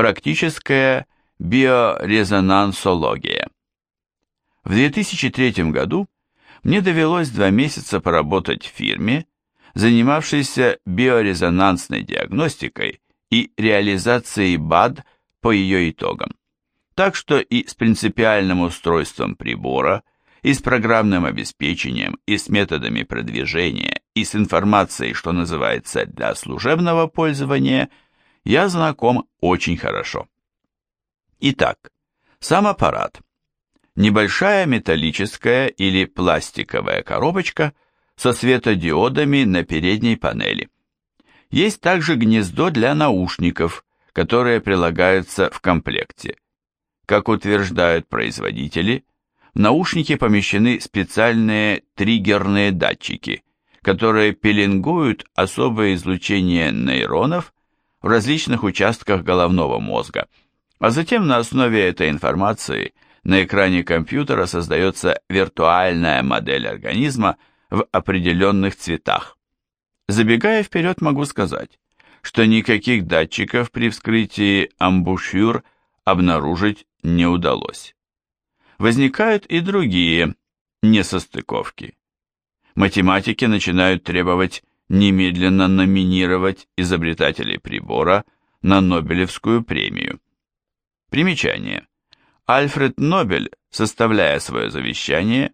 Практическая биорезонансология. В 2003 году мне довелось два месяца поработать в фирме, занимавшейся биорезонансной диагностикой и реализацией БАД по ее итогам. Так что и с принципиальным устройством прибора, и с программным обеспечением, и с методами продвижения, и с информацией, что называется, для служебного пользования, я знаком очень хорошо. Итак, сам аппарат. Небольшая металлическая или пластиковая коробочка со светодиодами на передней панели. Есть также гнездо для наушников, которые прилагаются в комплекте. Как утверждают производители, в наушники помещены специальные триггерные датчики, которые пеленгуют особое излучение нейронов в различных участках головного мозга – а затем на основе этой информации на экране компьютера создается виртуальная модель организма в определенных цветах. Забегая вперед, могу сказать, что никаких датчиков при вскрытии амбушюр обнаружить не удалось. Возникают и другие несостыковки. Математики начинают требовать немедленно номинировать изобретателей прибора на Нобелевскую премию. Примечание. Альфред Нобель, составляя свое завещание,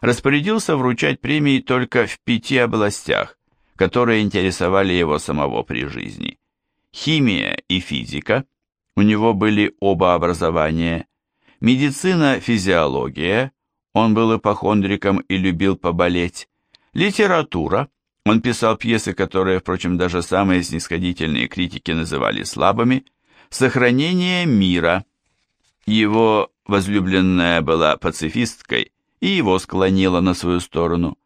распорядился вручать премии только в пяти областях, которые интересовали его самого при жизни. Химия и физика, у него были оба образования, медицина, физиология, он был ипохондриком и любил поболеть, литература, он писал пьесы, которые, впрочем, даже самые снисходительные критики называли слабыми, сохранение мира. Его возлюбленная была пацифисткой и его склонила на свою сторону.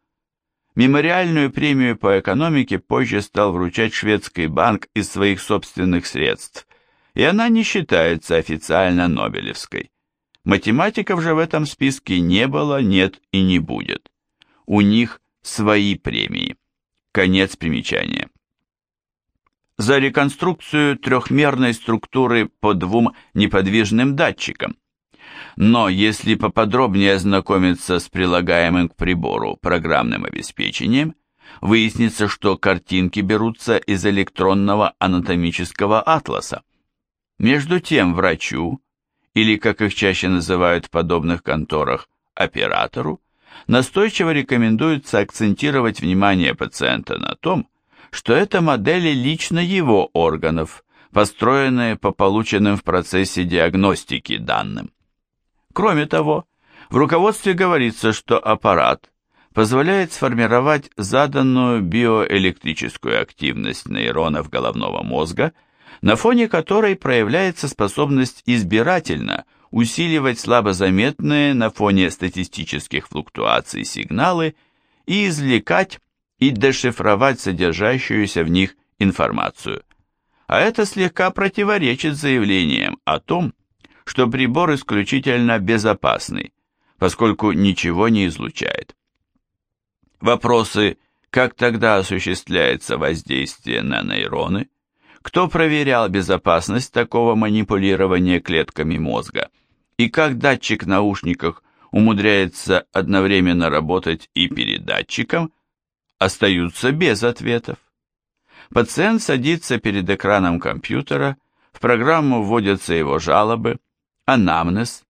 Мемориальную премию по экономике позже стал вручать шведский банк из своих собственных средств, и она не считается официально Нобелевской. Математиков же в этом списке не было, нет и не будет. У них свои премии. Конец примечания за реконструкцию трехмерной структуры по двум неподвижным датчикам. Но если поподробнее ознакомиться с прилагаемым к прибору программным обеспечением, выяснится, что картинки берутся из электронного анатомического атласа. Между тем врачу, или, как их чаще называют в подобных конторах, оператору, настойчиво рекомендуется акцентировать внимание пациента на том, что это модели лично его органов, построенные по полученным в процессе диагностики данным. Кроме того, в руководстве говорится, что аппарат позволяет сформировать заданную биоэлектрическую активность нейронов головного мозга, на фоне которой проявляется способность избирательно усиливать слабо заметные на фоне статистических флуктуаций сигналы и извлекать и дешифровать содержащуюся в них информацию. А это слегка противоречит заявлениям о том, что прибор исключительно безопасный, поскольку ничего не излучает. Вопросы, как тогда осуществляется воздействие на нейроны, кто проверял безопасность такого манипулирования клетками мозга, и как датчик в наушниках умудряется одновременно работать и передатчиком, остаются без ответов. Пациент садится перед экраном компьютера, в программу вводятся его жалобы, анамнез,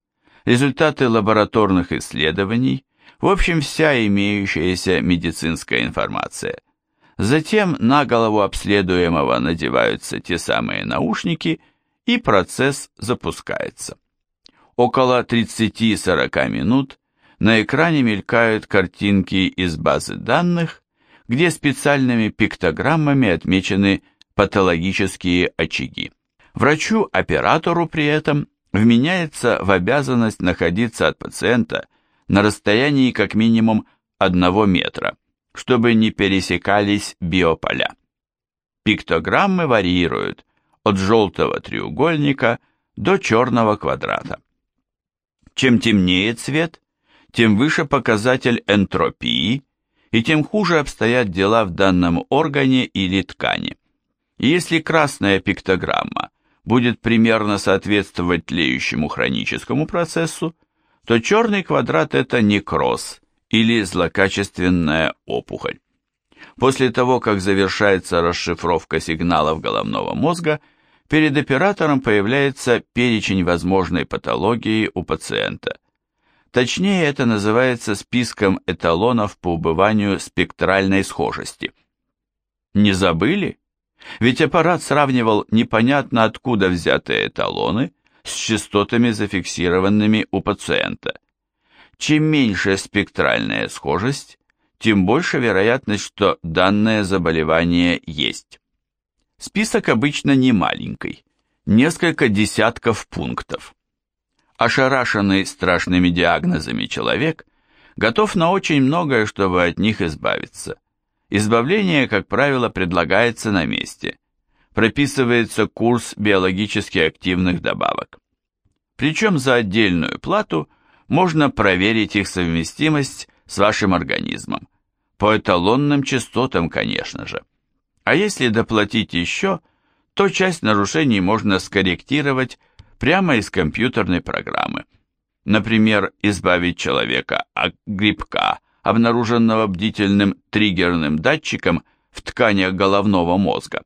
результаты лабораторных исследований, в общем, вся имеющаяся медицинская информация. Затем на голову обследуемого надеваются те самые наушники, и процесс запускается. Около 30-40 минут на экране мелькают картинки из базы данных, где специальными пиктограммами отмечены патологические очаги. Врачу-оператору при этом вменяется в обязанность находиться от пациента на расстоянии как минимум 1 метра, чтобы не пересекались биополя. Пиктограммы варьируют от желтого треугольника до черного квадрата. Чем темнее цвет, тем выше показатель энтропии и тем хуже обстоят дела в данном органе или ткани. если красная пиктограмма будет примерно соответствовать тлеющему хроническому процессу, то черный квадрат – это некроз или злокачественная опухоль. После того, как завершается расшифровка сигналов головного мозга, перед оператором появляется перечень возможной патологии у пациента. Точнее, это называется списком эталонов по убыванию спектральной схожести. Не забыли? Ведь аппарат сравнивал непонятно откуда взятые эталоны с частотами, зафиксированными у пациента. Чем меньше спектральная схожесть, тем больше вероятность, что данное заболевание есть. Список обычно не маленький, несколько десятков пунктов. Ошарашенный страшными диагнозами человек готов на очень многое, чтобы от них избавиться. Избавление, как правило, предлагается на месте. Прописывается курс биологически активных добавок. Причем за отдельную плату можно проверить их совместимость с вашим организмом. По эталонным частотам, конечно же. А если доплатить еще, то часть нарушений можно скорректировать прямо из компьютерной программы. Например, избавить человека от грибка обнаруженного бдительным триггерным датчиком в тканях головного мозга.